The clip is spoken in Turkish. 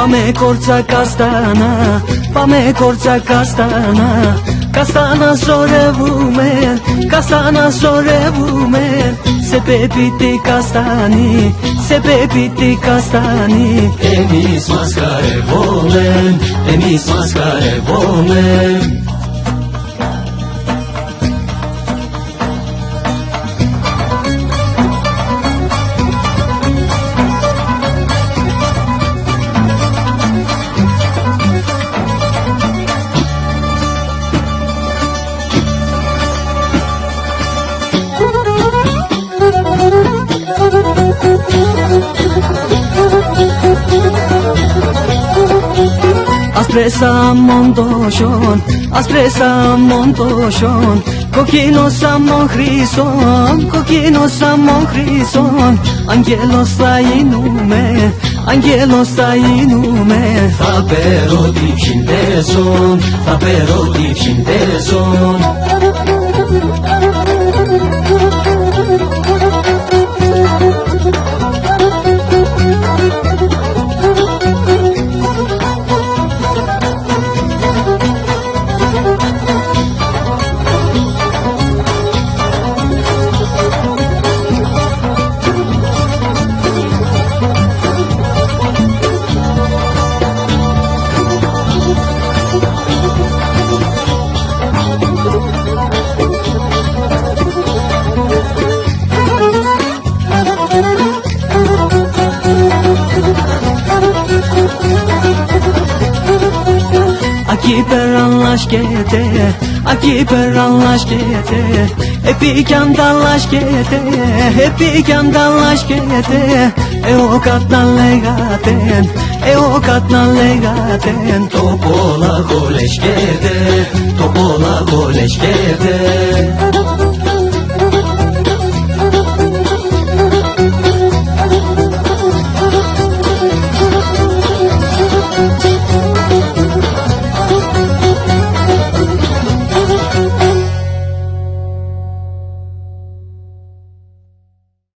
Πάμε κόρτσα καστάνα, πάμε κόρτσα καστάνα Καστάνα σωρεύουμε, καστάνα σωρεύουμε Σε πέπιτη καστάνι, σε πέπιτη καστάνι Εμείς μας χαρευόμεν, εμείς μας χαρευόμεν Ασπρέσα το σιόν, ασπρέσα το σιόν Κοκκίνο σαμόν χρυσόν, κοκκίνο σαμόν χρυσόν Αγγέλος θα γίνουμε, αγγέλος θα γίνουμε Θα περώ την ψυντέσον, θα την Aki perallaş gete Aki perallaş gete Epi kandallaş gete Epi kandallaş gete E o katlan legaten E o katlan legaten. Topola goleş gete Topola goleş gete